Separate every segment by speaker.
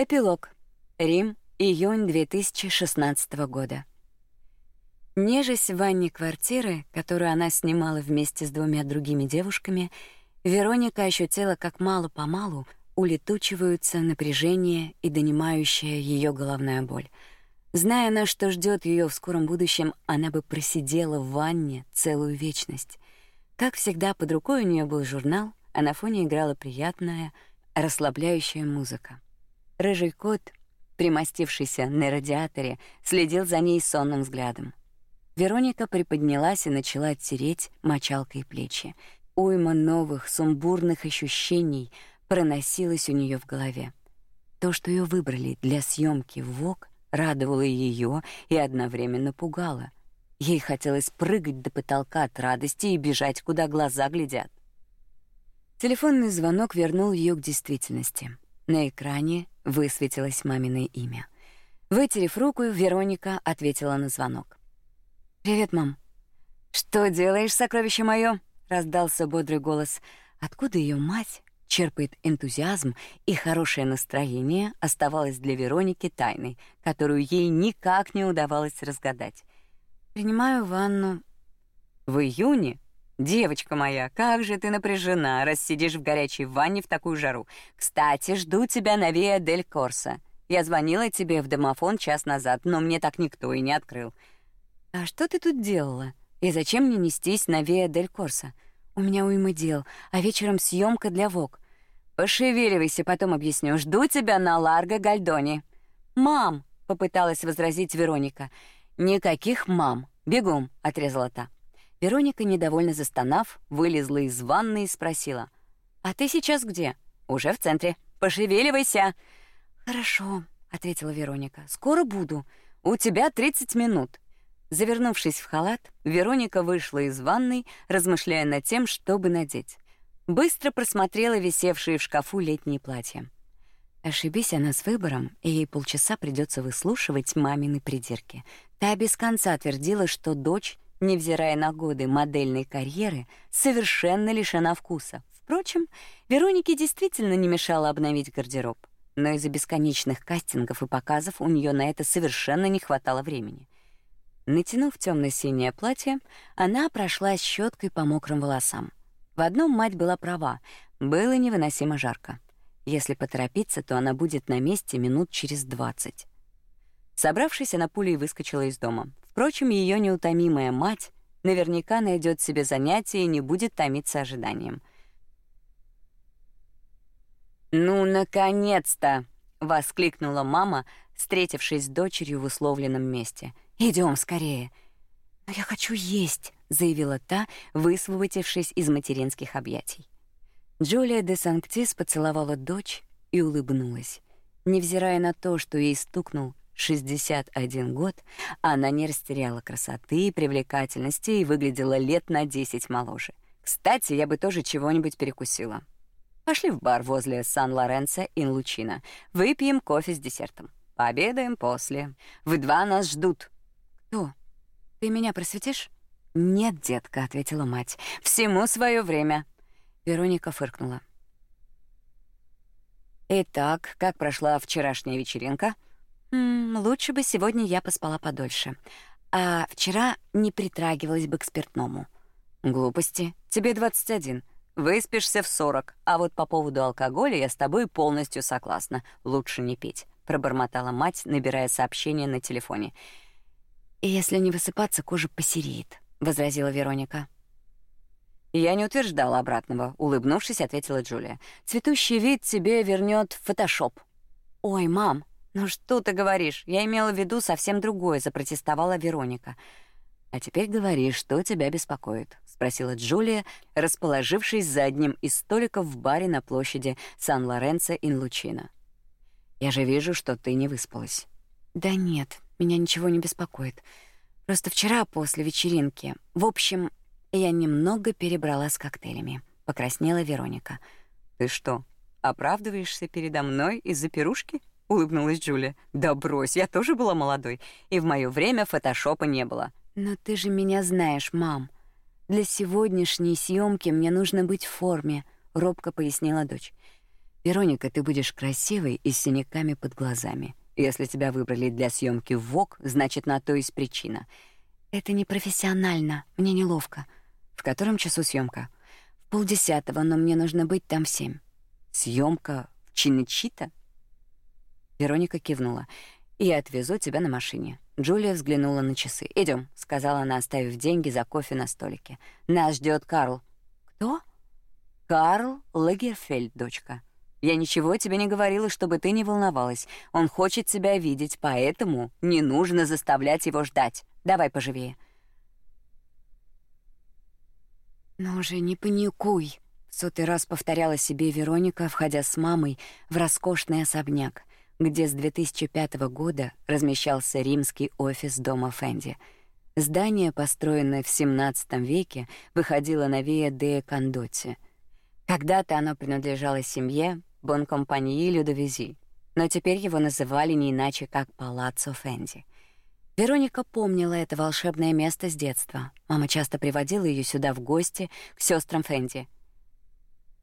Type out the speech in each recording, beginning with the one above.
Speaker 1: Эпилог. Рим, июнь 2016 года. Нежесть в ванне квартиры, которую она снимала вместе с двумя другими девушками, Вероника ощутила, как мало-помалу улетучиваются напряжение и донимающая ее головная боль. Зная она, что ждет ее в скором будущем, она бы просидела в ванне целую вечность. Как всегда, под рукой у нее был журнал, а на фоне играла приятная, расслабляющая музыка. Рыжий кот, примостившийся на радиаторе, следил за ней сонным взглядом. Вероника приподнялась и начала тереть мочалкой плечи. Уйма новых сумбурных ощущений проносилась у нее в голове. То, что ее выбрали для съемки в ВОК, радовало ее и одновременно пугало. Ей хотелось прыгать до потолка от радости и бежать, куда глаза глядят. Телефонный звонок вернул ее к действительности. На экране высветилось мамино имя. Вытерев руку, Вероника ответила на звонок. «Привет, мам». «Что делаешь, сокровище мое? раздался бодрый голос. Откуда ее мать черпает энтузиазм и хорошее настроение, оставалось для Вероники тайной, которую ей никак не удавалось разгадать. «Принимаю ванну». «В июне?» Девочка моя, как же ты напряжена, раз сидишь в горячей ванне в такую жару. Кстати, жду тебя на Виа дель Корса. Я звонила тебе в домофон час назад, но мне так никто и не открыл. А что ты тут делала? И зачем мне нестись на Виа дель Корса? У меня уйма дел, а вечером съемка для Вог. Пошевеливайся, потом объясню. Жду тебя на Ларго Гальдони. Мам, попыталась возразить Вероника. Никаких мам. Бегом, отрезала та. Вероника, недовольно застонав, вылезла из ванны и спросила: "А ты сейчас где?" "Уже в центре. Пошевеливайся". "Хорошо", ответила Вероника. "Скоро буду. У тебя 30 минут". Завернувшись в халат, Вероника вышла из ванной, размышляя над тем, что бы надеть. Быстро просмотрела висевшие в шкафу летние платья. Ошибись она с выбором, и ей полчаса придется выслушивать мамины придирки. Та без конца твердила, что дочь невзирая на годы модельной карьеры, совершенно лишена вкуса. Впрочем, Веронике действительно не мешало обновить гардероб, но из-за бесконечных кастингов и показов у нее на это совершенно не хватало времени. Натянув темно-синее платье, она прошлась щеткой по мокрым волосам. В одном мать была права, было невыносимо жарко. Если поторопиться, то она будет на месте минут через двадцать. Собравшись, она пулей выскочила из дома. Впрочем, ее неутомимая мать наверняка найдет себе занятие и не будет томиться ожиданием. «Ну, наконец-то!» — воскликнула мама, встретившись с дочерью в условленном месте. Идем скорее!» «Но я хочу есть!» — заявила та, высвободившись из материнских объятий. Джулия де Санктис поцеловала дочь и улыбнулась. Невзирая на то, что ей стукнул 61 год, она не растеряла красоты и привлекательности и выглядела лет на 10 моложе. Кстати, я бы тоже чего-нибудь перекусила. Пошли в бар возле Сан-Лоренцо ин Лучино. Выпьем кофе с десертом. Пообедаем после. В два нас ждут. Кто? Ты меня просветишь? Нет, детка, ответила мать. Всему свое время. Вероника фыркнула. Итак, как прошла вчерашняя вечеринка? М лучше бы сегодня я поспала подольше. А вчера не притрагивалась бы к спиртному. Глупости. Тебе 21. Выспишься в 40. А вот по поводу алкоголя я с тобой полностью согласна. Лучше не пить, пробормотала мать, набирая сообщение на телефоне. И если не высыпаться, кожа посереет, возразила Вероника. Я не утверждала обратного, улыбнувшись, ответила Джулия. Цветущий вид тебе вернет фотошоп. Ой, мам, «Ну что ты говоришь? Я имела в виду совсем другое», — запротестовала Вероника. «А теперь говори, что тебя беспокоит?» — спросила Джулия, расположившись за одним из столиков в баре на площади Сан-Лоренцо-ин-Лучино. «Я же вижу, что ты не выспалась». «Да нет, меня ничего не беспокоит. Просто вчера после вечеринки... В общем, я немного перебрала с коктейлями», — покраснела Вероника. «Ты что, оправдываешься передо мной из-за пирушки?» — улыбнулась Джулия. «Да брось, я тоже была молодой, и в моё время фотошопа не было». «Но ты же меня знаешь, мам. Для сегодняшней съемки мне нужно быть в форме», — робко пояснила дочь. Вероника, ты будешь красивой и с синяками под глазами. Если тебя выбрали для съемки в ВОК, значит, на то есть причина. Это не профессионально, мне неловко. В котором часу съемка? В полдесятого, но мне нужно быть там в семь. Съемка в Чиничита? Вероника кивнула. «Я отвезу тебя на машине». Джулия взглянула на часы. Идем, сказала она, оставив деньги за кофе на столике. «Нас ждет Карл». «Кто?» «Карл Лагерфельд, дочка. Я ничего тебе не говорила, чтобы ты не волновалась. Он хочет тебя видеть, поэтому не нужно заставлять его ждать. Давай поживее». «Но уже не паникуй», — в сотый раз повторяла себе Вероника, входя с мамой в роскошный особняк где с 2005 года размещался римский офис дома Фенди. Здание, построенное в 17 веке, выходило на Виа де Кондотти. Когда-то оно принадлежало семье Бонкомпании Людовизи, но теперь его называли не иначе, как Палаццо Фенди. Вероника помнила это волшебное место с детства. Мама часто приводила ее сюда в гости к сестрам Фенди.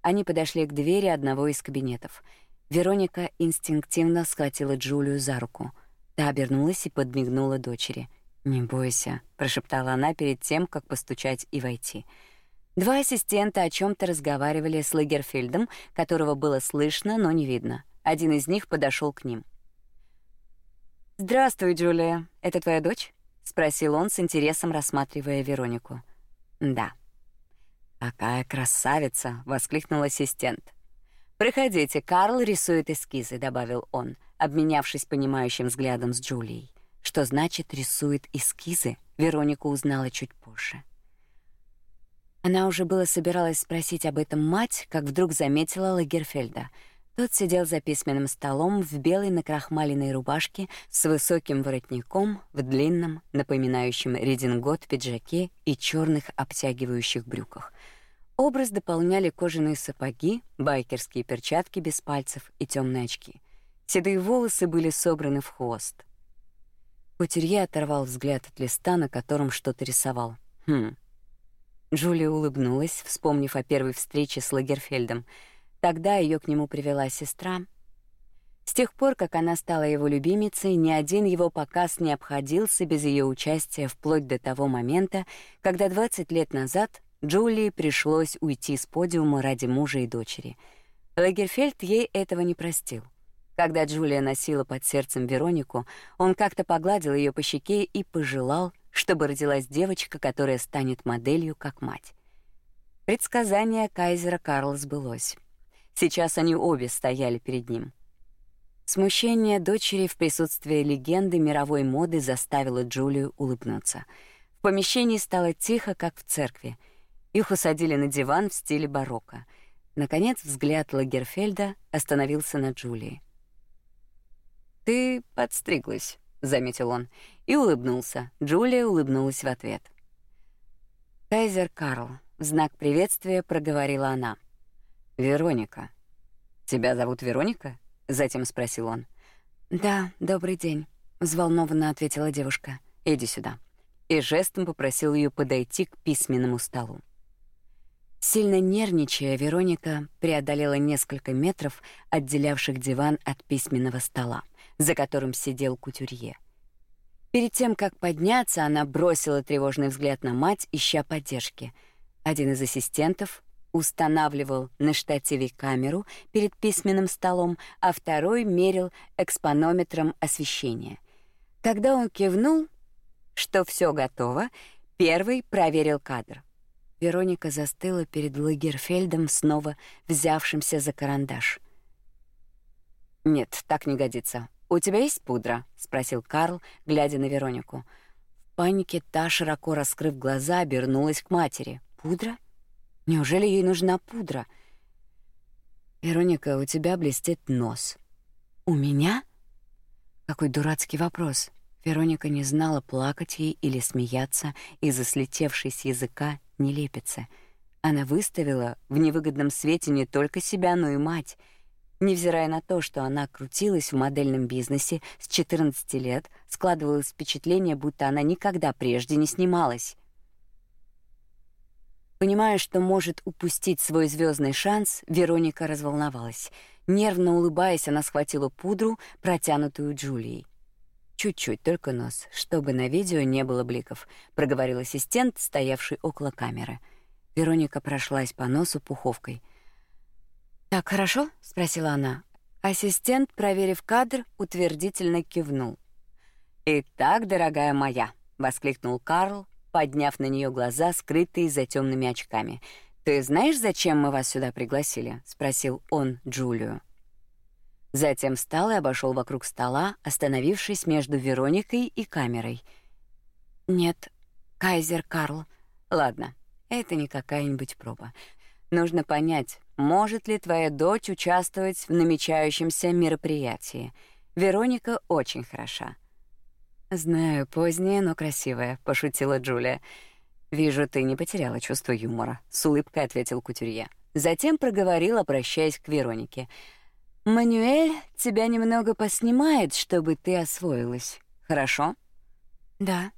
Speaker 1: Они подошли к двери одного из кабинетов — Вероника инстинктивно схватила Джулию за руку. Та обернулась и подмигнула дочери. "Не бойся", прошептала она перед тем, как постучать и войти. Два ассистента о чем то разговаривали с Лагерфельдом, которого было слышно, но не видно. Один из них подошел к ним. "Здравствуй, Джулия. Это твоя дочь?" спросил он с интересом, рассматривая Веронику. "Да". "Какая красавица!" воскликнул ассистент. «Проходите, Карл рисует эскизы», — добавил он, обменявшись понимающим взглядом с Джулией. Что значит «рисует эскизы», Вероника узнала чуть позже. Она уже было собиралась спросить об этом мать, как вдруг заметила Лагерфельда. Тот сидел за письменным столом в белой накрахмаленной рубашке с высоким воротником, в длинном, напоминающем редингот пиджаке и черных обтягивающих брюках — Образ дополняли кожаные сапоги, байкерские перчатки без пальцев и темные очки. Седые волосы были собраны в хвост. Кутюрье оторвал взгляд от листа, на котором что-то рисовал. Хм. Джулия улыбнулась, вспомнив о первой встрече с Лагерфельдом. Тогда ее к нему привела сестра. С тех пор, как она стала его любимицей, ни один его показ не обходился без ее участия вплоть до того момента, когда 20 лет назад Джулии пришлось уйти с подиума ради мужа и дочери. Лагерфельд ей этого не простил. Когда Джулия носила под сердцем Веронику, он как-то погладил ее по щеке и пожелал, чтобы родилась девочка, которая станет моделью как мать. Предсказание кайзера Карла сбылось. Сейчас они обе стояли перед ним. Смущение дочери в присутствии легенды мировой моды заставило Джулию улыбнуться. В помещении стало тихо, как в церкви — их усадили на диван в стиле барокко. Наконец взгляд Лагерфельда остановился на Джулии. «Ты подстриглась», — заметил он, и улыбнулся. Джулия улыбнулась в ответ. «Кайзер Карл», — в знак приветствия проговорила она. «Вероника. Тебя зовут Вероника?» — затем спросил он. «Да, добрый день», — взволнованно ответила девушка. «Иди сюда». И жестом попросил ее подойти к письменному столу. Сильно нервничая, Вероника преодолела несколько метров, отделявших диван от письменного стола, за которым сидел кутюрье. Перед тем, как подняться, она бросила тревожный взгляд на мать, ища поддержки. Один из ассистентов устанавливал на штативе камеру перед письменным столом, а второй мерил экспонометром освещение. Когда он кивнул, что все готово, первый проверил кадр. Вероника застыла перед Лагерфельдом, снова взявшимся за карандаш. «Нет, так не годится. У тебя есть пудра?» — спросил Карл, глядя на Веронику. В панике та, широко раскрыв глаза, обернулась к матери. «Пудра? Неужели ей нужна пудра?» «Вероника, у тебя блестит нос». «У меня?» Какой дурацкий вопрос. Вероника не знала, плакать ей или смеяться из-за слетевшей с языка нелепицы. Она выставила в невыгодном свете не только себя, но и мать. Невзирая на то, что она крутилась в модельном бизнесе с 14 лет, складывалось впечатление, будто она никогда прежде не снималась. Понимая, что может упустить свой звездный шанс, Вероника разволновалась. Нервно улыбаясь, она схватила пудру, протянутую Джулией. Чуть-чуть, только нос, чтобы на видео не было бликов, проговорил ассистент, стоявший около камеры. Вероника прошлась по носу пуховкой. Так хорошо? спросила она. Ассистент, проверив кадр, утвердительно кивнул. «Итак, дорогая моя», — воскликнул Карл, подняв на нее глаза, скрытые за темными очками. «Ты знаешь, зачем мы вас сюда пригласили?» — спросил он Джулию. Затем встал и обошел вокруг стола, остановившись между Вероникой и камерой. «Нет, Кайзер Карл. Ладно, это не какая-нибудь проба. Нужно понять, может ли твоя дочь участвовать в намечающемся мероприятии. Вероника очень хороша. Знаю, поздняя, но красивая, пошутила Джулия. Вижу, ты не потеряла чувство юмора, с улыбкой ответил кутюрье. Затем проговорил, обращаясь к Веронике. Мануэль тебя немного поснимает, чтобы ты освоилась. Хорошо? Да.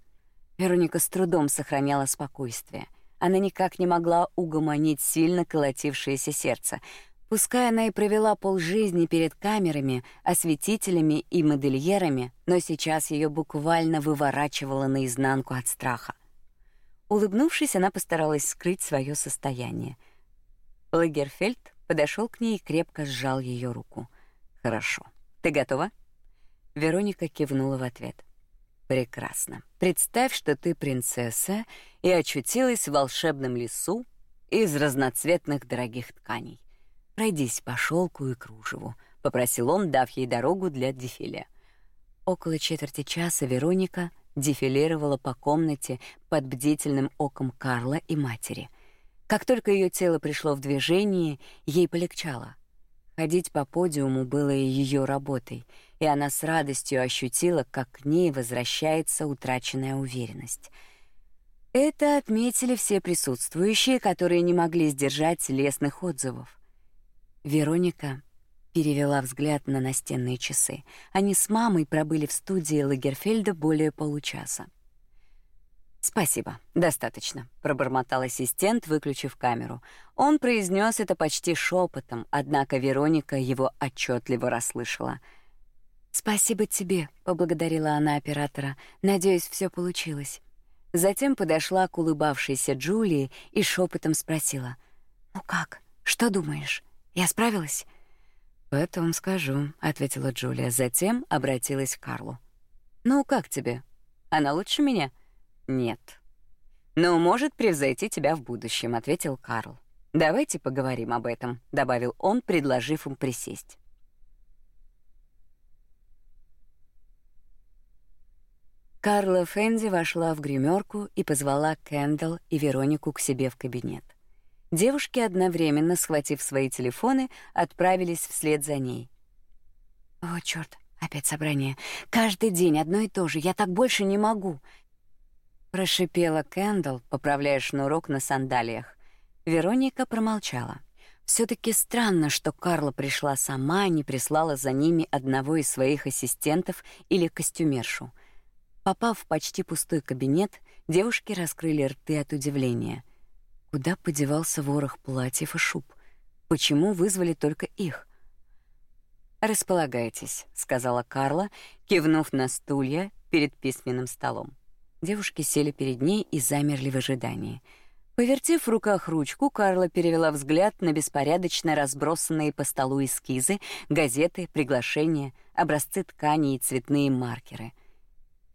Speaker 1: Вероника с трудом сохраняла спокойствие. Она никак не могла угомонить сильно колотившееся сердце. Пускай она и провела полжизни перед камерами, осветителями и модельерами, но сейчас ее буквально выворачивало наизнанку от страха. Улыбнувшись, она постаралась скрыть свое состояние. Лагерфельд подошел к ней и крепко сжал ее руку. «Хорошо. Ты готова?» Вероника кивнула в ответ. Прекрасно. Представь, что ты принцесса и очутилась в волшебном лесу из разноцветных дорогих тканей. Пройдись по шелку и кружеву, попросил он, дав ей дорогу для дефиле. Около четверти часа Вероника дефилировала по комнате под бдительным оком Карла и матери. Как только ее тело пришло в движение, ей полегчало. Ходить по подиуму было ее работой — и она с радостью ощутила, как к ней возвращается утраченная уверенность. Это отметили все присутствующие, которые не могли сдержать лестных отзывов. Вероника перевела взгляд на настенные часы. Они с мамой пробыли в студии Лагерфельда более получаса. Спасибо, достаточно, пробормотал ассистент, выключив камеру. Он произнес это почти шепотом, однако Вероника его отчетливо расслышала. «Спасибо тебе», — поблагодарила она оператора. «Надеюсь, все получилось». Затем подошла к улыбавшейся Джулии и шепотом спросила. «Ну как? Что думаешь? Я справилась?» «Потом скажу», — ответила Джулия. Затем обратилась к Карлу. «Ну, как тебе? Она лучше меня?» «Нет». «Но может превзойти тебя в будущем», — ответил Карл. «Давайте поговорим об этом», — добавил он, предложив им присесть. Карла Фенди вошла в гримерку и позвала Кэндалл и Веронику к себе в кабинет. Девушки одновременно, схватив свои телефоны, отправились вслед за ней. «О, чёрт, опять собрание. Каждый день одно и то же. Я так больше не могу!» Прошипела Кэндалл, поправляя шнурок на сандалиях. Вероника промолчала. все таки странно, что Карла пришла сама, а не прислала за ними одного из своих ассистентов или костюмершу — Попав в почти пустой кабинет, девушки раскрыли рты от удивления. Куда подевался ворох платьев и шуб? Почему вызвали только их? «Располагайтесь», — сказала Карла, кивнув на стулья перед письменным столом. Девушки сели перед ней и замерли в ожидании. Повертев в руках ручку, Карла перевела взгляд на беспорядочно разбросанные по столу эскизы, газеты, приглашения, образцы тканей и цветные маркеры —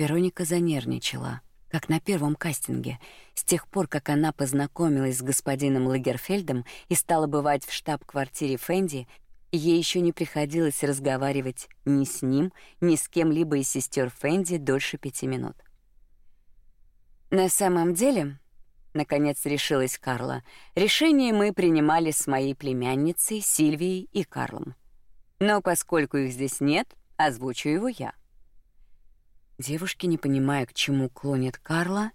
Speaker 1: Вероника занервничала, как на первом кастинге. С тех пор, как она познакомилась с господином Лагерфельдом и стала бывать в штаб-квартире Фенди, ей еще не приходилось разговаривать ни с ним, ни с кем-либо из сестер Фенди дольше пяти минут. На самом деле, наконец решилась Карла, решение мы принимали с моей племянницей Сильвией и Карлом. Но поскольку их здесь нет, озвучу его я. Девушки, не понимая, к чему клонит Карла,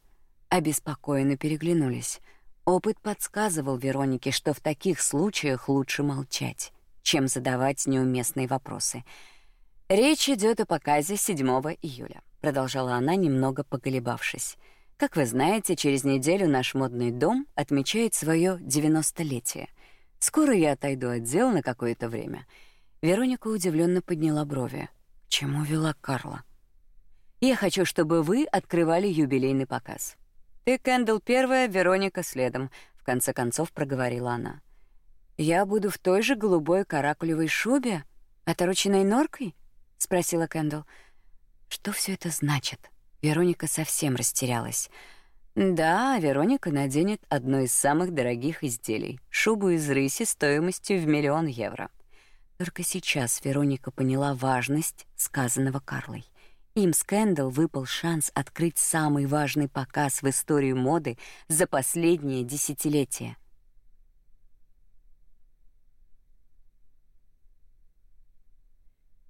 Speaker 1: обеспокоенно переглянулись. Опыт подсказывал Веронике, что в таких случаях лучше молчать, чем задавать неуместные вопросы. Речь идет о показе 7 июля, продолжала она, немного поколебавшись. Как вы знаете, через неделю наш модный дом отмечает свое 90-летие. Скоро я отойду от дел на какое-то время. Вероника удивленно подняла брови. К чему вела Карла? Я хочу, чтобы вы открывали юбилейный показ. Ты, Кэндл, первая, Вероника следом, в конце концов проговорила она. Я буду в той же голубой каракулевой шубе, отороченной норкой? спросила Кэндл. Что все это значит? Вероника совсем растерялась. Да, Вероника наденет одно из самых дорогих изделий шубу из рыси стоимостью в миллион евро. Только сейчас Вероника поняла важность сказанного Карлой. Им с Кэндалл выпал шанс открыть самый важный показ в истории моды за последнее десятилетие —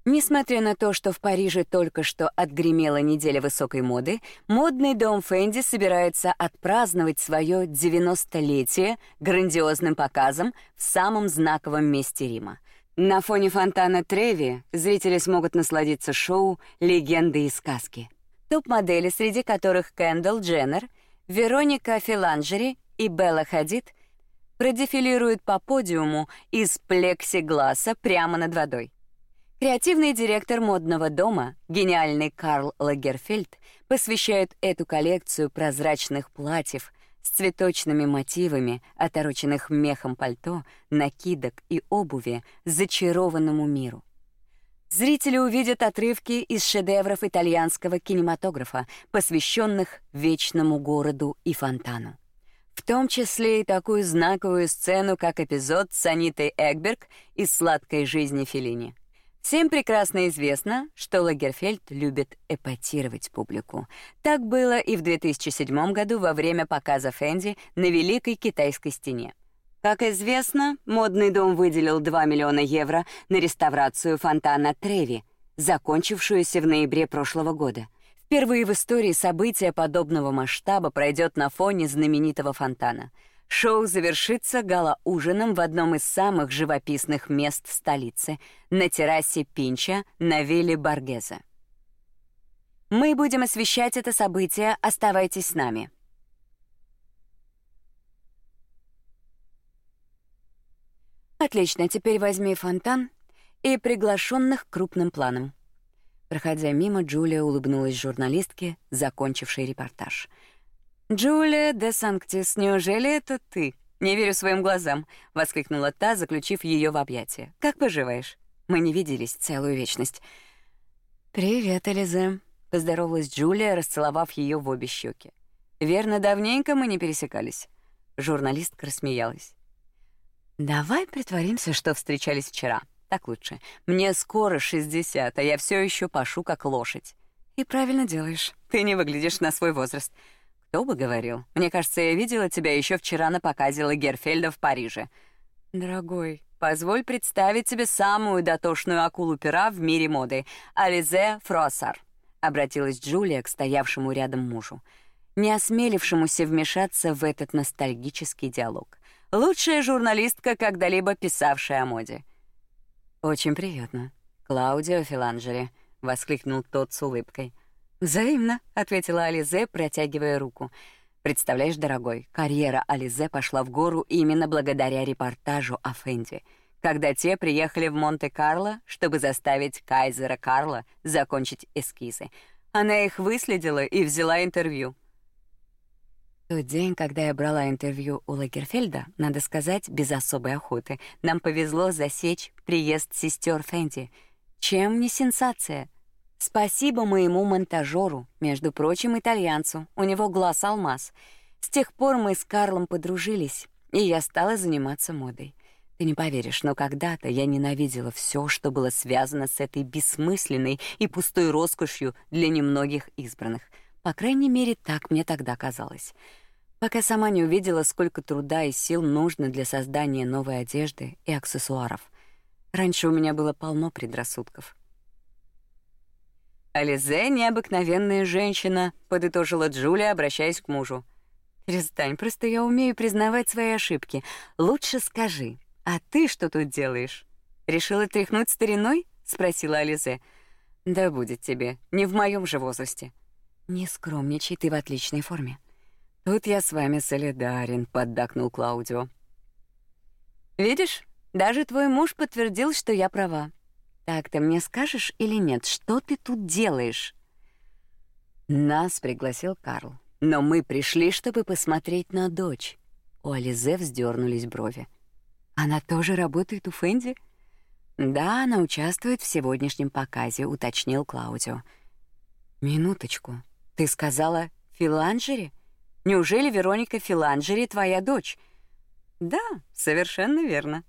Speaker 1: Несмотря на то, что в Париже только что отгремела неделя высокой моды, модный дом Фенди собирается отпраздновать свое 90-летие грандиозным показом в самом знаковом месте Рима. На фоне фонтана Треви зрители смогут насладиться шоу «Легенды и сказки». Топ-модели, среди которых Кэндалл Дженнер, Вероника Филанджери и Белла Хадид, продефилируют по подиуму из плексигласа прямо над водой. Креативный директор модного дома, гениальный Карл Лагерфельд, посвящает эту коллекцию прозрачных платьев с цветочными мотивами, отороченных мехом пальто, накидок и обуви зачарованному миру. Зрители увидят отрывки из шедевров итальянского кинематографа, посвященных вечному городу и фонтану. В том числе и такую знаковую сцену, как эпизод с Анитой Эгберг из «Сладкой жизни Феллини». Всем прекрасно известно, что Лагерфельд любит эпатировать публику. Так было и в 2007 году во время показа Фэнди на Великой Китайской стене. Как известно, модный дом выделил 2 миллиона евро на реставрацию фонтана Треви, закончившуюся в ноябре прошлого года. Впервые в истории событие подобного масштаба пройдет на фоне знаменитого фонтана — Шоу завершится гала-ужином в одном из самых живописных мест столицы, на террасе Пинча на вилле Баргеза. Мы будем освещать это событие, оставайтесь с нами. Отлично, теперь возьми фонтан и приглашенных крупным планом. Проходя мимо, Джулия улыбнулась журналистке, закончившей репортаж — «Джулия де Санктис, неужели это ты?» «Не верю своим глазам», — воскликнула та, заключив ее в объятия. «Как поживаешь?» Мы не виделись целую вечность. «Привет, Элизе», — поздоровалась Джулия, расцеловав ее в обе щеки. «Верно, давненько мы не пересекались». Журналистка рассмеялась. «Давай притворимся, что встречались вчера. Так лучше. Мне скоро 60, а я все еще пашу как лошадь». «И правильно делаешь. Ты не выглядишь на свой возраст». Кто бы говорил? Мне кажется, я видела тебя еще вчера на показе Лагерфельда в Париже. Дорогой, позволь представить тебе самую дотошную акулу-пера в мире моды, Ализе Фросар. Обратилась Джулия к стоявшему рядом мужу, не осмелившемуся вмешаться в этот ностальгический диалог. Лучшая журналистка, когда-либо писавшая о моде. Очень приятно. Клаудио Филанджери, воскликнул тот с улыбкой. «Взаимно», — ответила Ализе, протягивая руку. «Представляешь, дорогой, карьера Ализе пошла в гору именно благодаря репортажу о Фенди, когда те приехали в Монте-Карло, чтобы заставить Кайзера Карла закончить эскизы. Она их выследила и взяла интервью». Тот день, когда я брала интервью у Лагерфельда, надо сказать, без особой охоты, нам повезло засечь приезд сестер Фенди. Чем не сенсация — Спасибо моему монтажеру, между прочим, итальянцу. У него глаз алмаз. С тех пор мы с Карлом подружились, и я стала заниматься модой. Ты не поверишь, но когда-то я ненавидела все, что было связано с этой бессмысленной и пустой роскошью для немногих избранных. По крайней мере, так мне тогда казалось. Пока сама не увидела, сколько труда и сил нужно для создания новой одежды и аксессуаров. Раньше у меня было полно предрассудков. «Ализе — необыкновенная женщина», — подытожила Джулия, обращаясь к мужу. «Перестань, просто я умею признавать свои ошибки. Лучше скажи, а ты что тут делаешь? Решила тряхнуть стариной?» — спросила Ализе. «Да будет тебе, не в моем же возрасте». «Не скромничай, ты в отличной форме». «Тут я с вами солидарен», — поддакнул Клаудио. «Видишь, даже твой муж подтвердил, что я права. Так, ты мне скажешь или нет, что ты тут делаешь? Нас пригласил Карл, но мы пришли, чтобы посмотреть на дочь. У Ализе вздернулись брови. Она тоже работает у Фэнди? Да, она участвует в сегодняшнем показе, уточнил Клаудио. Минуточку. Ты сказала Филанджери? Неужели Вероника Филанджери твоя дочь? Да, совершенно верно.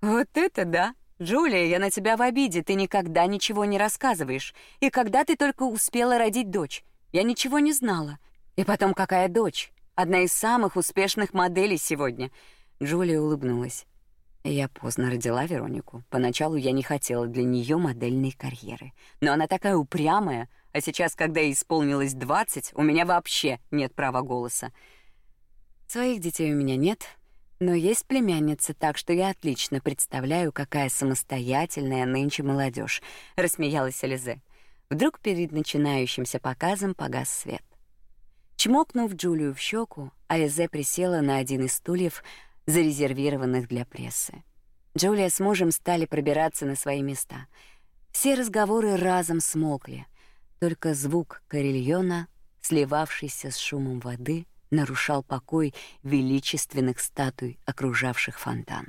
Speaker 1: Вот это да. Джулия, я на тебя в обиде. Ты никогда ничего не рассказываешь. И когда ты только успела родить дочь? Я ничего не знала. И потом какая дочь? Одна из самых успешных моделей сегодня. Джулия улыбнулась. Я поздно родила Веронику. Поначалу я не хотела для нее модельной карьеры. Но она такая упрямая, а сейчас, когда ей исполнилось 20, у меня вообще нет права голоса. Своих детей у меня нет, но есть племянница, так что я отлично представляю, какая самостоятельная нынче молодежь. рассмеялась Элизе. Вдруг перед начинающимся показом погас свет. Чмокнув Джулию в щеку, Ализе присела на один из стульев, зарезервированных для прессы. Джулия с мужем стали пробираться на свои места. Все разговоры разом смолкли. Только звук карельона, сливавшийся с шумом воды, нарушал покой величественных статуй, окружавших фонтан.